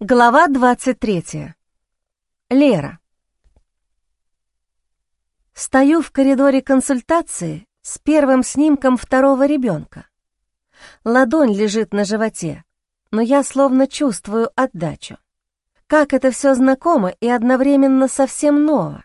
Глава 23. Лера. Стою в коридоре консультации с первым снимком второго ребенка. Ладонь лежит на животе, но я словно чувствую отдачу. Как это все знакомо и одновременно совсем ново.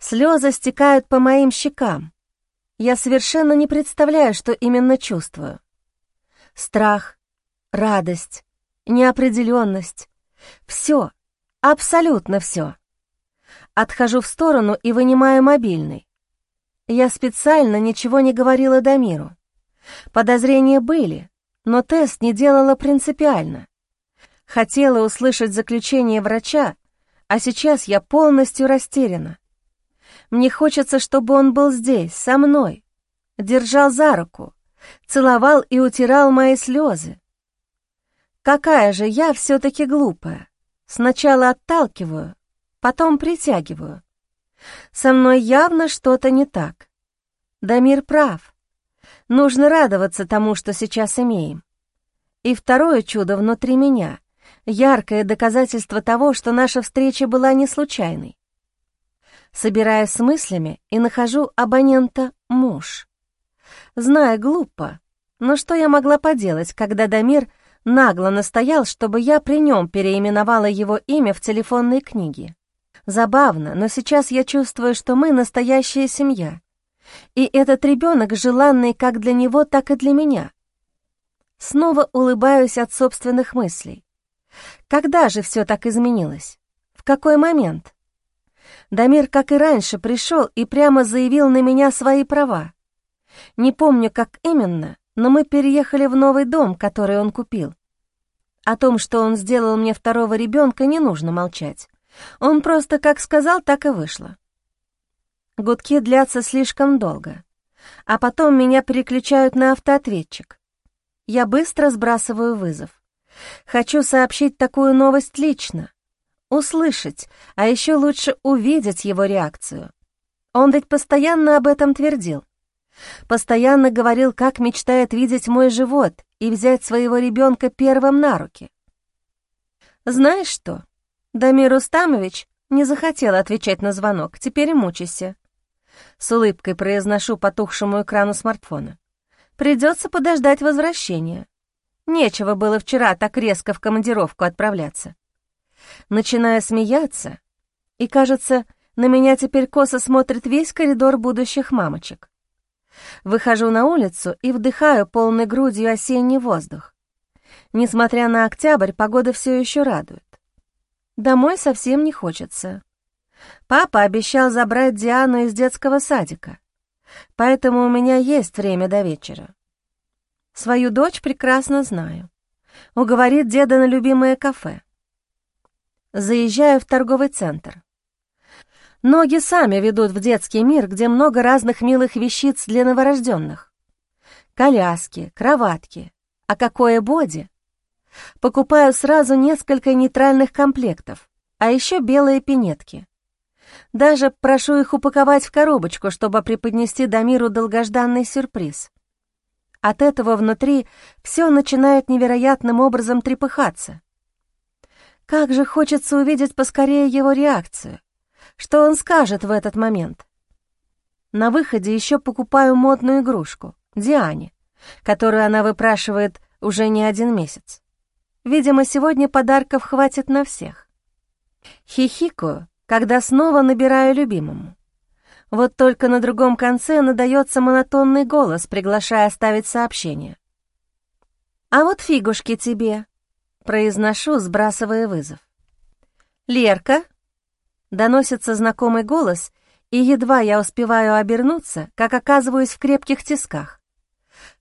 Слезы стекают по моим щекам. Я совершенно не представляю, что именно чувствую. Страх, радость, неопределенность. Все, абсолютно все. Отхожу в сторону и вынимаю мобильный. Я специально ничего не говорила Дамиру. Подозрения были, но тест не делала принципиально. Хотела услышать заключение врача, а сейчас я полностью растеряна. Мне хочется, чтобы он был здесь, со мной, держал за руку, целовал и утирал мои слезы. Какая же я все-таки глупая. Сначала отталкиваю, потом притягиваю. Со мной явно что-то не так. Дамир прав. Нужно радоваться тому, что сейчас имеем. И второе чудо внутри меня — яркое доказательство того, что наша встреча была не случайной. Собираюсь с мыслями и нахожу абонента «муж». Знаю, глупо, но что я могла поделать, когда Дамир — нагло настоял, чтобы я при нем переименовала его имя в телефонной книге. Забавно, но сейчас я чувствую, что мы настоящая семья. И этот ребенок желанный как для него, так и для меня. Снова улыбаюсь от собственных мыслей. Когда же все так изменилось? В какой момент? Дамир, как и раньше, пришел и прямо заявил на меня свои права. Не помню, как именно, но мы переехали в новый дом, который он купил. О том, что он сделал мне второго ребенка, не нужно молчать. Он просто как сказал, так и вышло. Гудки длятся слишком долго, а потом меня переключают на автоответчик. Я быстро сбрасываю вызов. Хочу сообщить такую новость лично, услышать, а еще лучше увидеть его реакцию. Он ведь постоянно об этом твердил. Постоянно говорил, как мечтает видеть мой живот и взять своего ребенка первым на руки. Знаешь что, Дамир Устамович не захотел отвечать на звонок, теперь мучайся. С улыбкой произношу потухшему экрану смартфона. Придется подождать возвращения. Нечего было вчера так резко в командировку отправляться. Начиная смеяться, и, кажется, на меня теперь косо смотрит весь коридор будущих мамочек. Выхожу на улицу и вдыхаю полной грудью осенний воздух. Несмотря на октябрь, погода все еще радует. Домой совсем не хочется. Папа обещал забрать Диану из детского садика, поэтому у меня есть время до вечера. Свою дочь прекрасно знаю. Уговорит деда на любимое кафе. Заезжаю в торговый центр. Ноги сами ведут в детский мир, где много разных милых вещиц для новорожденных. Коляски, кроватки. А какое боди? Покупаю сразу несколько нейтральных комплектов, а еще белые пинетки. Даже прошу их упаковать в коробочку, чтобы преподнести Дамиру долгожданный сюрприз. От этого внутри все начинает невероятным образом трепыхаться. Как же хочется увидеть поскорее его реакцию. Что он скажет в этот момент? На выходе еще покупаю модную игрушку, Диане, которую она выпрашивает уже не один месяц. Видимо, сегодня подарков хватит на всех. Хихикаю, когда снова набираю любимому. Вот только на другом конце надается монотонный голос, приглашая оставить сообщение. «А вот фигушки тебе», — произношу, сбрасывая вызов. «Лерка, Доносится знакомый голос, и едва я успеваю обернуться, как оказываюсь в крепких тисках.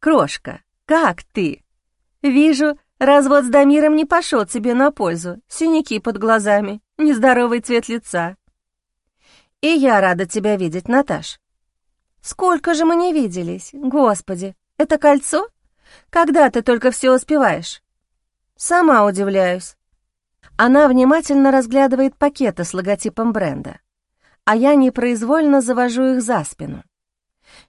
«Крошка, как ты?» «Вижу, развод с Дамиром не пошел тебе на пользу. Синяки под глазами, нездоровый цвет лица». «И я рада тебя видеть, Наташ». «Сколько же мы не виделись, господи! Это кольцо? Когда ты только все успеваешь?» «Сама удивляюсь. Она внимательно разглядывает пакеты с логотипом бренда, а я непроизвольно завожу их за спину.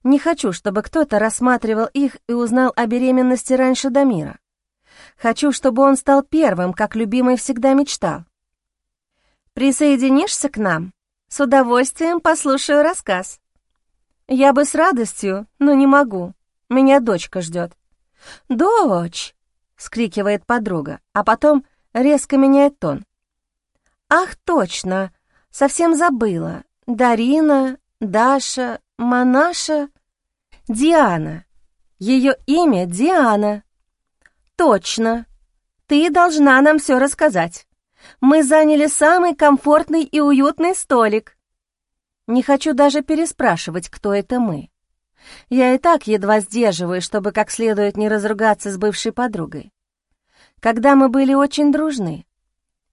Не хочу, чтобы кто-то рассматривал их и узнал о беременности раньше Дамира. Хочу, чтобы он стал первым, как любимый всегда мечтал. Присоединишься к нам? С удовольствием послушаю рассказ. Я бы с радостью, но не могу. Меня дочка ждет. «Дочь!» — скрикивает подруга, а потом резко меняет тон. «Ах, точно! Совсем забыла. Дарина, Даша, Манаша, Диана. Ее имя Диана. Точно. Ты должна нам все рассказать. Мы заняли самый комфортный и уютный столик. Не хочу даже переспрашивать, кто это мы. Я и так едва сдерживаю, чтобы как следует не разругаться с бывшей подругой. Когда мы были очень дружны,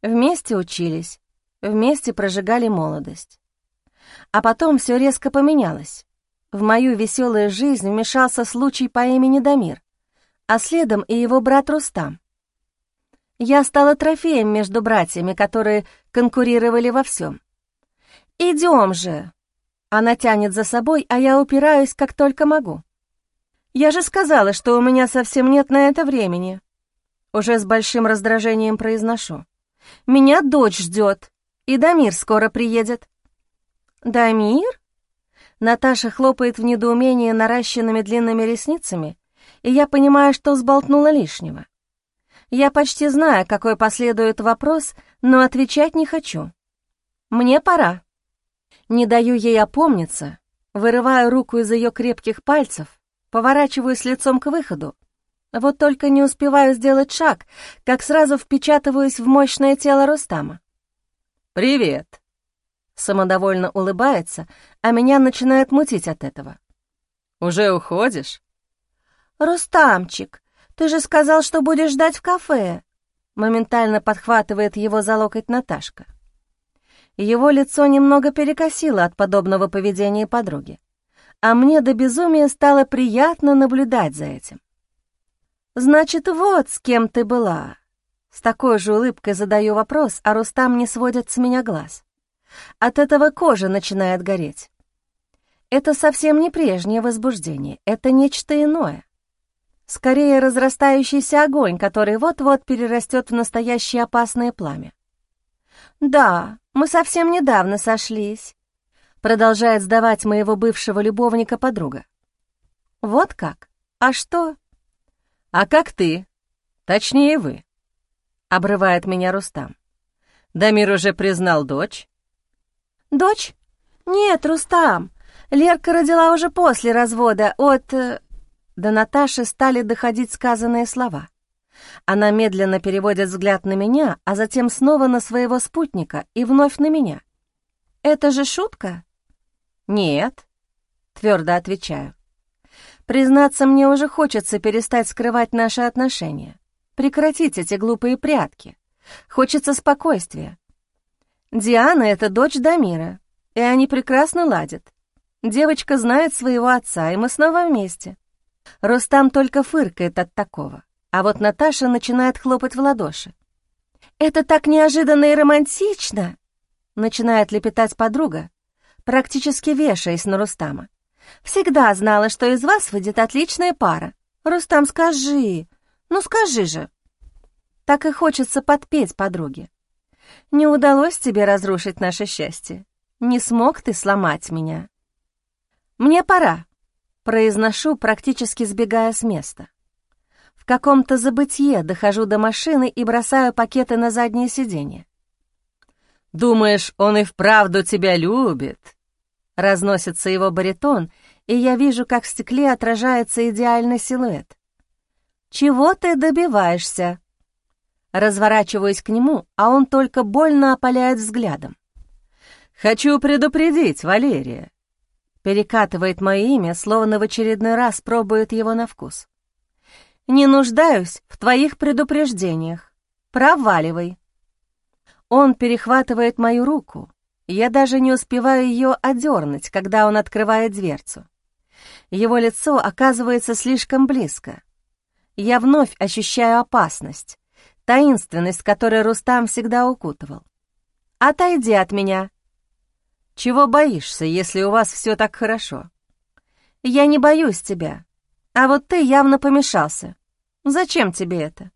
вместе учились, вместе прожигали молодость. А потом все резко поменялось. В мою веселую жизнь вмешался случай по имени Дамир, а следом и его брат Рустам. Я стала трофеем между братьями, которые конкурировали во всем. «Идем же!» Она тянет за собой, а я упираюсь, как только могу. «Я же сказала, что у меня совсем нет на это времени». Уже с большим раздражением произношу. «Меня дочь ждет, и Дамир скоро приедет». «Дамир?» Наташа хлопает в недоумении наращенными длинными ресницами, и я понимаю, что сболтнула лишнего. Я почти знаю, какой последует вопрос, но отвечать не хочу. Мне пора. Не даю ей опомниться, вырываю руку из ее крепких пальцев, поворачиваюсь лицом к выходу. Вот только не успеваю сделать шаг, как сразу впечатываюсь в мощное тело Рустама. «Привет!» Самодовольно улыбается, а меня начинает мутить от этого. «Уже уходишь?» «Рустамчик, ты же сказал, что будешь ждать в кафе!» Моментально подхватывает его за локоть Наташка. Его лицо немного перекосило от подобного поведения подруги, а мне до безумия стало приятно наблюдать за этим. «Значит, вот с кем ты была!» С такой же улыбкой задаю вопрос, а Рустам не сводит с меня глаз. От этого кожа начинает гореть. Это совсем не прежнее возбуждение, это нечто иное. Скорее разрастающийся огонь, который вот-вот перерастет в настоящее опасное пламя. «Да, мы совсем недавно сошлись», — продолжает сдавать моего бывшего любовника подруга. «Вот как? А что?» «А как ты? Точнее, вы», — обрывает меня Рустам. «Дамир уже признал дочь?» «Дочь? Нет, Рустам. Лерка родила уже после развода от...» До Наташи стали доходить сказанные слова. Она медленно переводит взгляд на меня, а затем снова на своего спутника и вновь на меня. «Это же шутка?» «Нет», — твердо отвечаю. «Признаться, мне уже хочется перестать скрывать наши отношения, прекратить эти глупые прятки. Хочется спокойствия. Диана — это дочь Дамира, и они прекрасно ладят. Девочка знает своего отца, и мы снова вместе. Рустам только фыркает от такого, а вот Наташа начинает хлопать в ладоши. «Это так неожиданно и романтично!» Начинает лепетать подруга, практически вешаясь на Рустама. «Всегда знала, что из вас выйдет отличная пара. Рустам, скажи, ну скажи же!» Так и хочется подпеть подруге. Не удалось тебе разрушить наше счастье. Не смог ты сломать меня. Мне пора, произношу, практически сбегая с места. В каком-то забытье дохожу до машины и бросаю пакеты на заднее сиденье. «Думаешь, он и вправду тебя любит?» Разносится его баритон, и я вижу, как в стекле отражается идеальный силуэт. «Чего ты добиваешься?» Разворачиваюсь к нему, а он только больно опаляет взглядом. «Хочу предупредить, Валерия!» Перекатывает мое имя, словно в очередной раз пробует его на вкус. «Не нуждаюсь в твоих предупреждениях. Проваливай!» Он перехватывает мою руку. Я даже не успеваю ее одернуть, когда он открывает дверцу. Его лицо оказывается слишком близко. Я вновь ощущаю опасность, таинственность, которой Рустам всегда укутывал. «Отойди от меня!» «Чего боишься, если у вас все так хорошо?» «Я не боюсь тебя, а вот ты явно помешался. Зачем тебе это?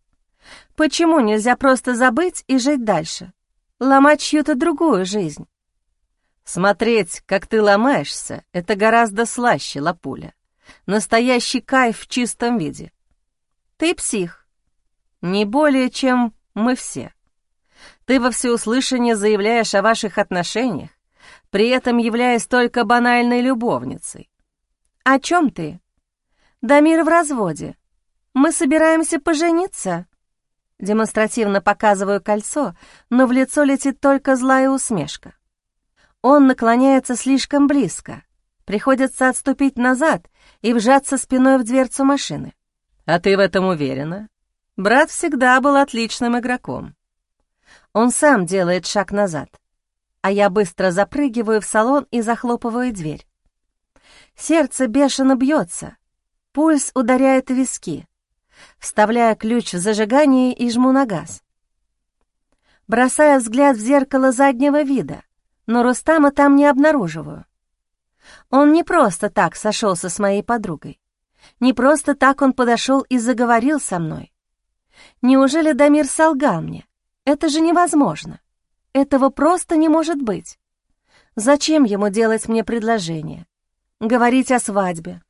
Почему нельзя просто забыть и жить дальше? Ломать чью-то другую жизнь? Смотреть, как ты ломаешься, это гораздо слаще, Лапуля. Настоящий кайф в чистом виде. Ты псих. Не более, чем мы все. Ты во всеуслышание заявляешь о ваших отношениях, при этом являясь только банальной любовницей. О чем ты? Дамир в разводе. Мы собираемся пожениться. Демонстративно показываю кольцо, но в лицо летит только злая усмешка. Он наклоняется слишком близко. Приходится отступить назад и вжаться спиной в дверцу машины. «А ты в этом уверена?» Брат всегда был отличным игроком. Он сам делает шаг назад, а я быстро запрыгиваю в салон и захлопываю дверь. Сердце бешено бьется, пульс ударяет в виски. Вставляю ключ в зажигание и жму на газ. Бросаю взгляд в зеркало заднего вида, но Рустама там не обнаруживаю. Он не просто так сошелся с моей подругой. Не просто так он подошел и заговорил со мной. Неужели Дамир солгал мне? Это же невозможно. Этого просто не может быть. Зачем ему делать мне предложение? Говорить о свадьбе,